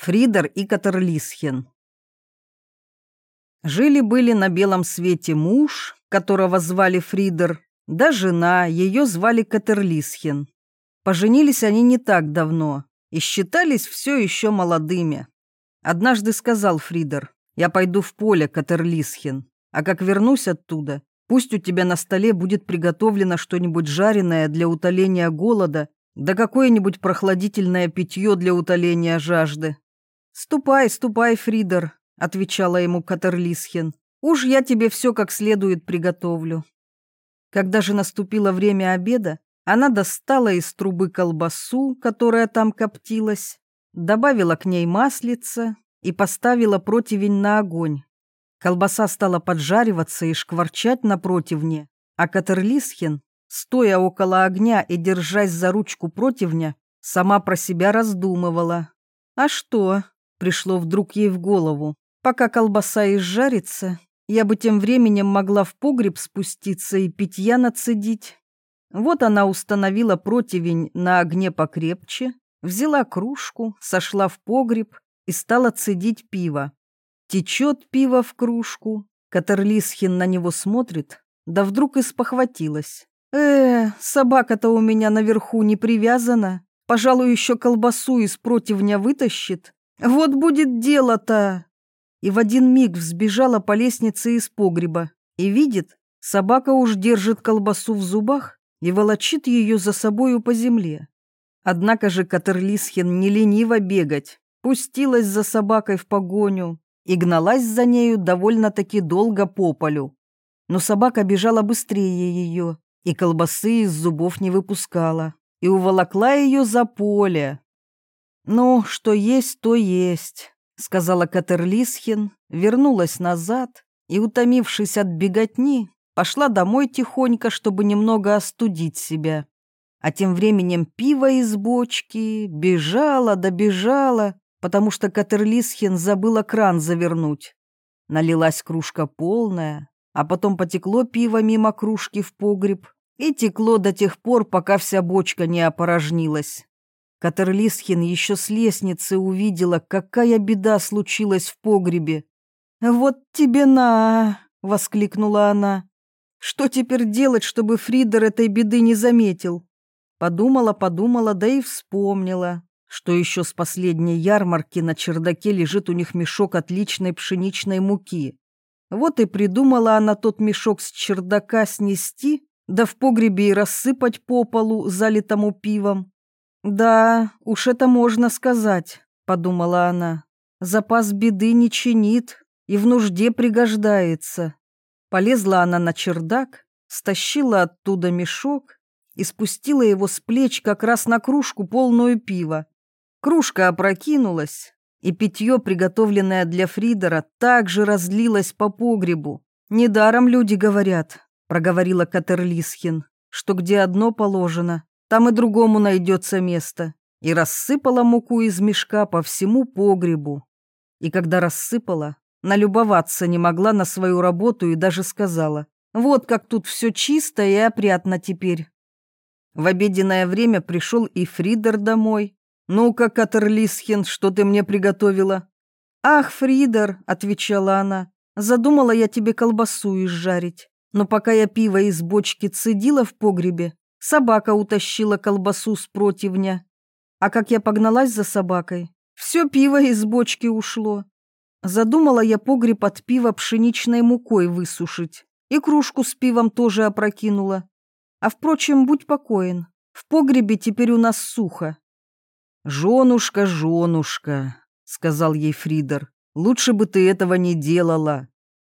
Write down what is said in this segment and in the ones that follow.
Фридер и Катерлисхен. Жили-были на белом свете муж, которого звали Фридер, да жена, ее звали Катерлисхен. Поженились они не так давно и считались все еще молодыми. Однажды сказал Фридер, я пойду в поле, Катерлисхен, а как вернусь оттуда, пусть у тебя на столе будет приготовлено что-нибудь жареное для утоления голода, да какое-нибудь прохладительное питье для утоления жажды. «Ступай, ступай, Фридер», — отвечала ему Катерлисхен. «Уж я тебе все как следует приготовлю». Когда же наступило время обеда, она достала из трубы колбасу, которая там коптилась, добавила к ней маслица и поставила противень на огонь. Колбаса стала поджариваться и шкварчать на противне, а Катерлисхен, стоя около огня и держась за ручку противня, сама про себя раздумывала. «А что, пришло вдруг ей в голову. Пока колбаса изжарится, я бы тем временем могла в погреб спуститься и питья нацедить. Вот она установила противень на огне покрепче, взяла кружку, сошла в погреб и стала цедить пиво. Течет пиво в кружку, Катерлисхин на него смотрит, да вдруг испохватилась. «Э, собака-то у меня наверху не привязана, пожалуй, еще колбасу из противня вытащит, вот будет дело-то!» И в один миг взбежала по лестнице из погреба и видит, собака уж держит колбасу в зубах и волочит ее за собою по земле. Однако же Катерлисхен не лениво бегать, пустилась за собакой в погоню и гналась за нею довольно-таки долго по полю. Но собака бежала быстрее ее и колбасы из зубов не выпускала и уволокла ее за поле, «Ну, что есть, то есть», — сказала Катерлисхин, вернулась назад и, утомившись от беготни, пошла домой тихонько, чтобы немного остудить себя. А тем временем пиво из бочки бежало да потому что Катерлисхин забыла кран завернуть. Налилась кружка полная, а потом потекло пиво мимо кружки в погреб и текло до тех пор, пока вся бочка не опорожнилась. Катерлисхин еще с лестницы увидела, какая беда случилась в погребе. «Вот тебе на!» — воскликнула она. «Что теперь делать, чтобы Фридер этой беды не заметил?» Подумала, подумала, да и вспомнила, что еще с последней ярмарки на чердаке лежит у них мешок отличной пшеничной муки. Вот и придумала она тот мешок с чердака снести, да в погребе и рассыпать по полу, залитому пивом. «Да, уж это можно сказать», — подумала она. «Запас беды не чинит и в нужде пригождается». Полезла она на чердак, стащила оттуда мешок и спустила его с плеч как раз на кружку, полную пива. Кружка опрокинулась, и питье, приготовленное для Фридера, также разлилось по погребу. «Недаром люди говорят», — проговорила Катерлисхин, «что где одно положено, там и другому найдется место, и рассыпала муку из мешка по всему погребу. И когда рассыпала, налюбоваться не могла на свою работу и даже сказала, вот как тут все чисто и опрятно теперь. В обеденное время пришел и Фридер домой. «Ну-ка, Катерлисхен, что ты мне приготовила?» «Ах, Фридер», — отвечала она, — «задумала я тебе колбасу изжарить, но пока я пиво из бочки цедила в погребе, Собака утащила колбасу с противня. А как я погналась за собакой, все пиво из бочки ушло. Задумала я погреб от пива пшеничной мукой высушить. И кружку с пивом тоже опрокинула. А впрочем, будь покоен, в погребе теперь у нас сухо. «Женушка, женушка», — сказал ей Фридер, — «лучше бы ты этого не делала.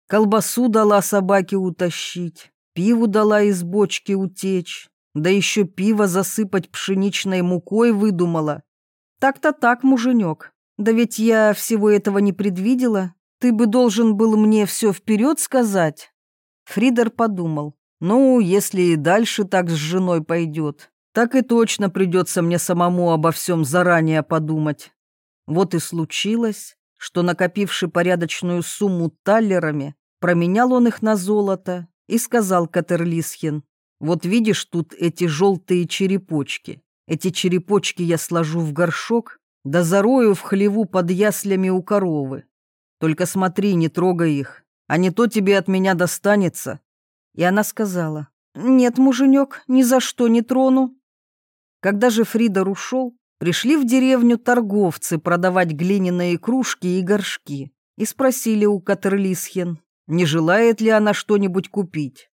Колбасу дала собаке утащить, пиву дала из бочки утечь, да еще пиво засыпать пшеничной мукой выдумала. Так-то так, муженек. Да ведь я всего этого не предвидела. Ты бы должен был мне все вперед сказать. Фридер подумал. Ну, если и дальше так с женой пойдет, так и точно придется мне самому обо всем заранее подумать. Вот и случилось, что, накопивший порядочную сумму таллерами, променял он их на золото и сказал Катерлисхин, вот видишь тут эти желтые черепочки. Эти черепочки я сложу в горшок, да зарою в хлеву под яслями у коровы. Только смотри, не трогай их, а не то тебе от меня достанется». И она сказала, «Нет, муженек, ни за что не трону». Когда же Фридор ушел, пришли в деревню торговцы продавать глиняные кружки и горшки и спросили у Катерлисхен, не желает ли она что-нибудь купить.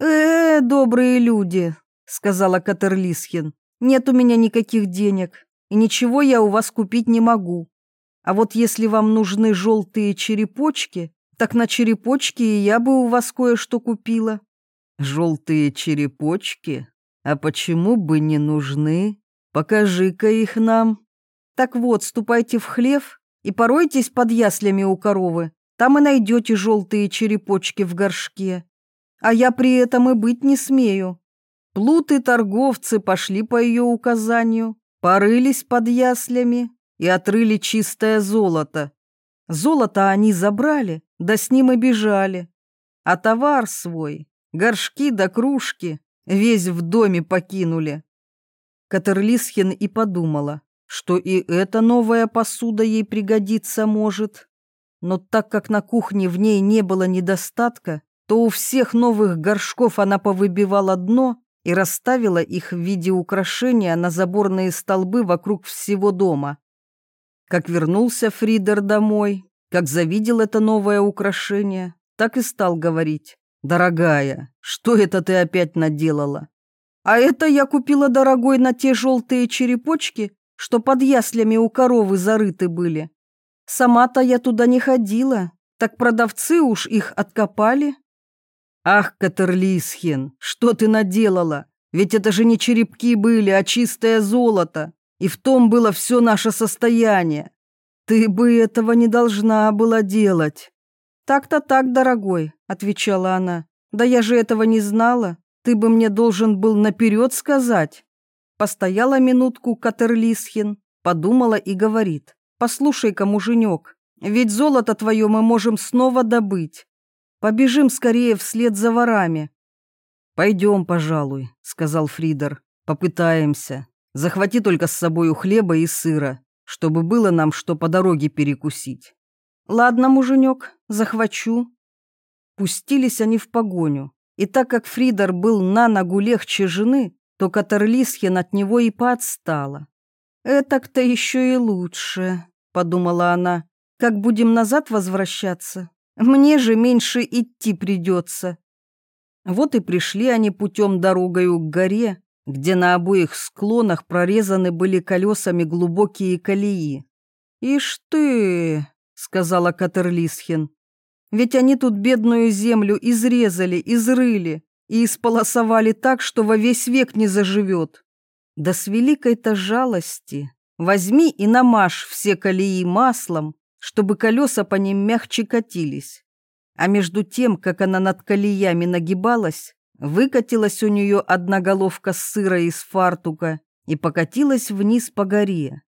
«Э, добрые люди», — сказала Катерлисхен, — «нет у меня никаких денег, и ничего я у вас купить не могу. А вот если вам нужны желтые черепочки, так на черепочки и я бы у вас кое-что купила». «Желтые черепочки? А почему бы не нужны? Покажи-ка их нам». «Так вот, ступайте в хлев и поройтесь под яслями у коровы, там и найдете желтые черепочки в горшке. А я при этом и быть не смею». Плуты-торговцы пошли по ее указанию, порылись под яслями и отрыли чистое золото. Золото они забрали, да с ним и бежали. А товар свой, горшки да кружки, весь в доме покинули. Катерлисхин и подумала, что и эта новая посуда ей пригодится может. Но так как на кухне в ней не было недостатка, то у всех новых горшков она повыбивала дно и расставила их в виде украшения на заборные столбы вокруг всего дома. Как вернулся Фридер домой, как завидел это новое украшение, так и стал говорить. «Дорогая, что это ты опять наделала?» «А это я купила, дорогой, на те желтые черепочки, что под яслями у коровы зарыты были. Сама-то я туда не ходила, так продавцы уж их откопали». «Ах, Катерлисхин, что ты наделала? Ведь это же не черепки были, а чистое золото и в том было все наше состояние. Ты бы этого не должна была делать». «Так-то так, дорогой», — отвечала она. «Да я же этого не знала. Ты бы мне должен был наперед сказать». Постояла минутку Катерлисхин, подумала и говорит. «Послушай-ка, муженек, ведь золото твое мы можем снова добыть. Побежим скорее вслед за ворами». «Пойдем, пожалуй», — сказал Фридер. «Попытаемся». Захвати только с собою хлеба и сыра, чтобы было нам что по дороге перекусить. Ладно, муженек, захвачу. Пустились они в погоню, и так как Фридер был на ногу легче жены, то Катерлисхен от него и поотстала. «Этак-то еще и лучше», — подумала она, — «как будем назад возвращаться? Мне же меньше идти придется». Вот и пришли они путем дорогою к горе, где на обоих склонах прорезаны были колесами глубокие колеи. «Ишь ты!» — сказала Катерлисхин. «Ведь они тут бедную землю изрезали, изрыли и исполосовали так, что во весь век не заживет. Да с великой-то жалости возьми и намажь все колеи маслом, чтобы колеса по ним мягче катились. А между тем, как она над колеями нагибалась, Выкатилась у нее одна головка сыра из фартука и покатилась вниз по горе.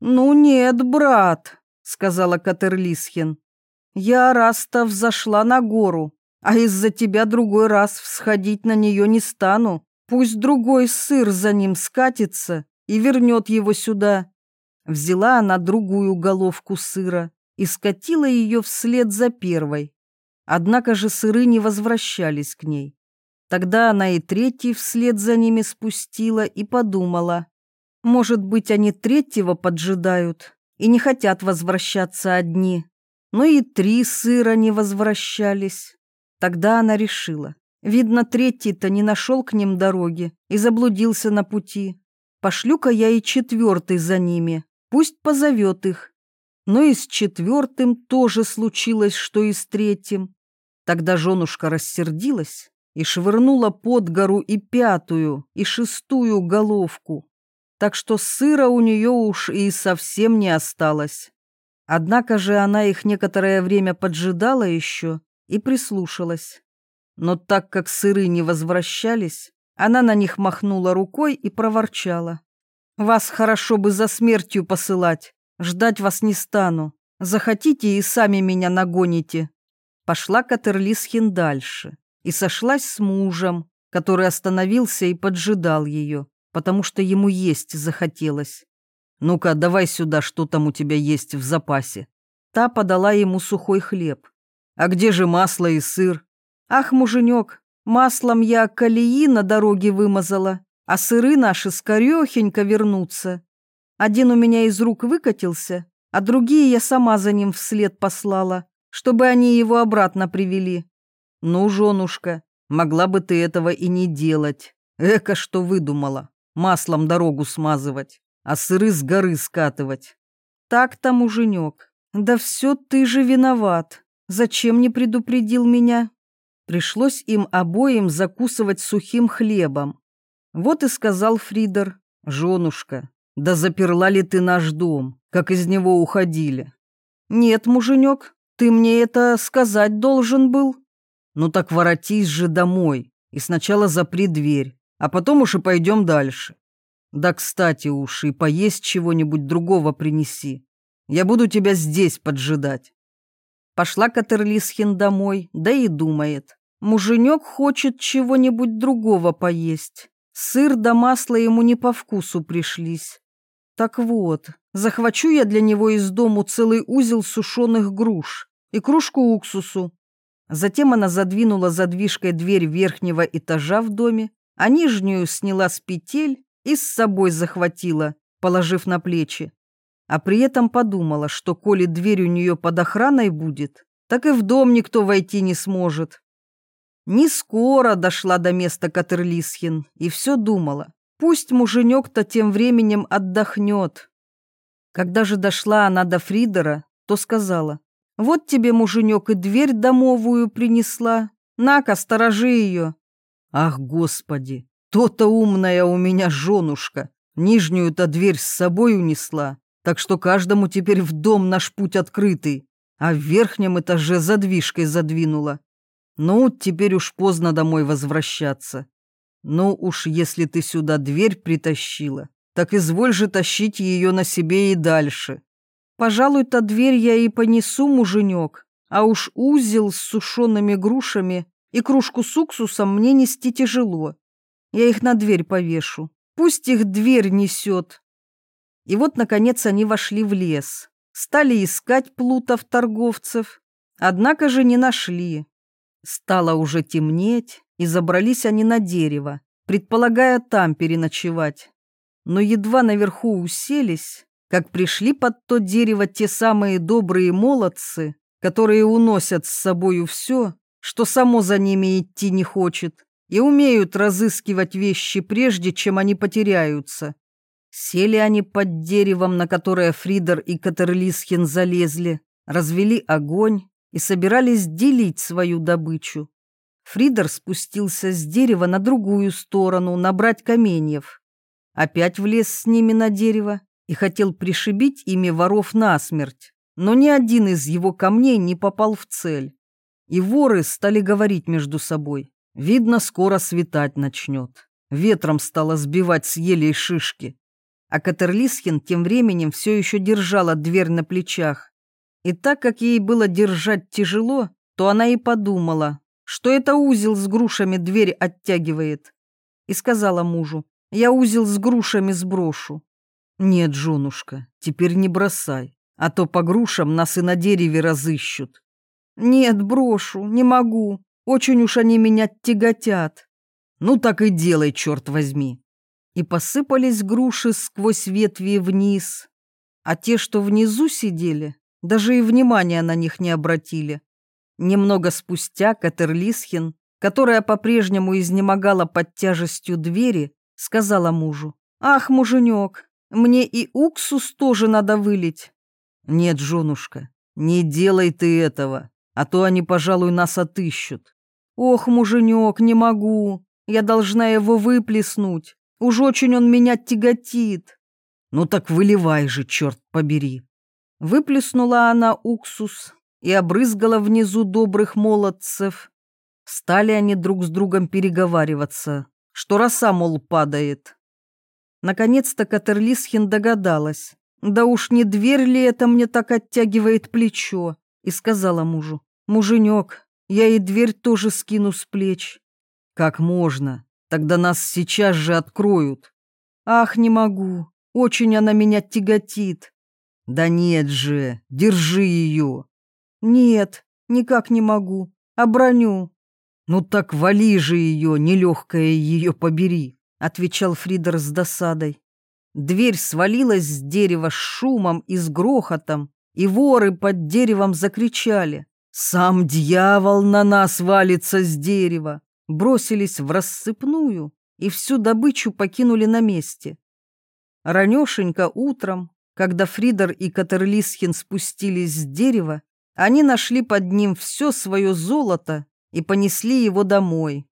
«Ну нет, брат», — сказала Катерлисхин. «Я раз-то взошла на гору, а из-за тебя другой раз всходить на нее не стану. Пусть другой сыр за ним скатится и вернет его сюда». Взяла она другую головку сыра и скатила ее вслед за первой. Однако же сыры не возвращались к ней. Тогда она и третий вслед за ними спустила и подумала. Может быть, они третьего поджидают и не хотят возвращаться одни. Но и три сыра не возвращались. Тогда она решила. Видно, третий-то не нашел к ним дороги и заблудился на пути. Пошлю-ка я и четвертый за ними, пусть позовет их. Но и с четвертым тоже случилось, что и с третьим. Тогда женушка рассердилась и швырнула под гору и пятую, и шестую головку, так что сыра у нее уж и совсем не осталось. Однако же она их некоторое время поджидала еще и прислушалась. Но так как сыры не возвращались, она на них махнула рукой и проворчала. «Вас хорошо бы за смертью посылать, ждать вас не стану. Захотите и сами меня нагоните». Пошла Катерлисхин дальше и сошлась с мужем, который остановился и поджидал ее, потому что ему есть захотелось. Ну-ка, давай сюда, что там у тебя есть в запасе. Та подала ему сухой хлеб. А где же масло и сыр? Ах, муженек, маслом я колеи на дороге вымазала, а сыры наши скорехенько вернутся. Один у меня из рук выкатился, а другие я сама за ним вслед послала, чтобы они его обратно привели. Ну, женушка, могла бы ты этого и не делать. Эка что выдумала, маслом дорогу смазывать, а сыры с горы скатывать. Так-то, муженек, да все ты же виноват. Зачем не предупредил меня? Пришлось им обоим закусывать сухим хлебом. Вот и сказал Фридер, женушка, да заперла ли ты наш дом, как из него уходили? Нет, муженек, ты мне это сказать должен был. Ну так воротись же домой и сначала запри дверь, а потом уж и пойдем дальше. Да, кстати уж, и поесть чего-нибудь другого принеси. Я буду тебя здесь поджидать. Пошла Катерлисхин домой, да и думает. Муженек хочет чего-нибудь другого поесть. Сыр да масло ему не по вкусу пришлись. Так вот, захвачу я для него из дому целый узел сушеных груш и кружку уксусу. Затем она задвинула задвижкой дверь верхнего этажа в доме, а нижнюю сняла с петель и с собой захватила, положив на плечи. А при этом подумала, что коли дверь у нее под охраной будет, так и в дом никто войти не сможет. Не скоро дошла до места Катерлисхин и все думала, Пусть муженек-то тем временем отдохнет. Когда же дошла она до Фридера, то сказала, «Вот тебе, муженек, и дверь домовую принесла. На-ка, сторожи ее». «Ах, Господи, то-то умная у меня женушка. Нижнюю-то дверь с собой унесла, так что каждому теперь в дом наш путь открытый, а в верхнем этаже задвижкой задвинула. Ну, теперь уж поздно домой возвращаться. Ну уж если ты сюда дверь притащила, так изволь же тащить ее на себе и дальше. Пожалуй-то дверь я и понесу, муженек, а уж узел с сушеными грушами и кружку с уксусом мне нести тяжело. Я их на дверь повешу. Пусть их дверь несет. И вот, наконец, они вошли в лес. Стали искать плутов-торговцев. Однако же не нашли. Стало уже темнеть, и забрались они на дерево, предполагая там переночевать. Но едва наверху уселись, как пришли под то дерево те самые добрые молодцы, которые уносят с собою все, что само за ними идти не хочет, и умеют разыскивать вещи прежде, чем они потеряются. Сели они под деревом, на которое Фридер и Катерлисхин залезли, развели огонь и собирались делить свою добычу. Фридер спустился с дерева на другую сторону, набрать каменьев. Опять влез с ними на дерево и хотел пришибить ими воров насмерть, но ни один из его камней не попал в цель. И воры стали говорить между собой. Видно, скоро светать начнет. Ветром стало сбивать с елей шишки. А Катерлисхин тем временем все еще держала дверь на плечах. И так как ей было держать тяжело, то она и подумала, что это узел с грушами дверь оттягивает. И сказала мужу, я узел с грушами сброшу. Нет, женушка, теперь не бросай, а то по грушам нас и на дереве разыщут. Нет, брошу, не могу, очень уж они меня тяготят. Ну так и делай, черт возьми. И посыпались груши сквозь ветви вниз, а те, что внизу сидели, даже и внимания на них не обратили. Немного спустя Катерлисхин, которая по-прежнему изнемогала под тяжестью двери, сказала мужу, «Ах, муженек, мне и уксус тоже надо вылить». «Нет, женушка, не делай ты этого, а то они, пожалуй, нас отыщут». «Ох, муженек, не могу, я должна его выплеснуть, уж очень он меня тяготит». «Ну так выливай же, черт побери». Выплеснула она уксус, и обрызгала внизу добрых молодцев. Стали они друг с другом переговариваться, что роса, мол, падает. Наконец-то Катерлисхин догадалась. Да уж не дверь ли это мне так оттягивает плечо? И сказала мужу, муженек, я и дверь тоже скину с плеч. Как можно? Тогда нас сейчас же откроют. Ах, не могу. Очень она меня тяготит». «Да нет же, держи ее». «Нет, никак не могу. Оброню». «Ну так вали же ее, нелегкая ее побери», — отвечал Фридер с досадой. Дверь свалилась с дерева с шумом и с грохотом, и воры под деревом закричали. «Сам дьявол на нас валится с дерева!» Бросились в рассыпную и всю добычу покинули на месте. Ранешенько утром, когда Фридер и Катерлисхин спустились с дерева, они нашли под ним все свое золото и понесли его домой.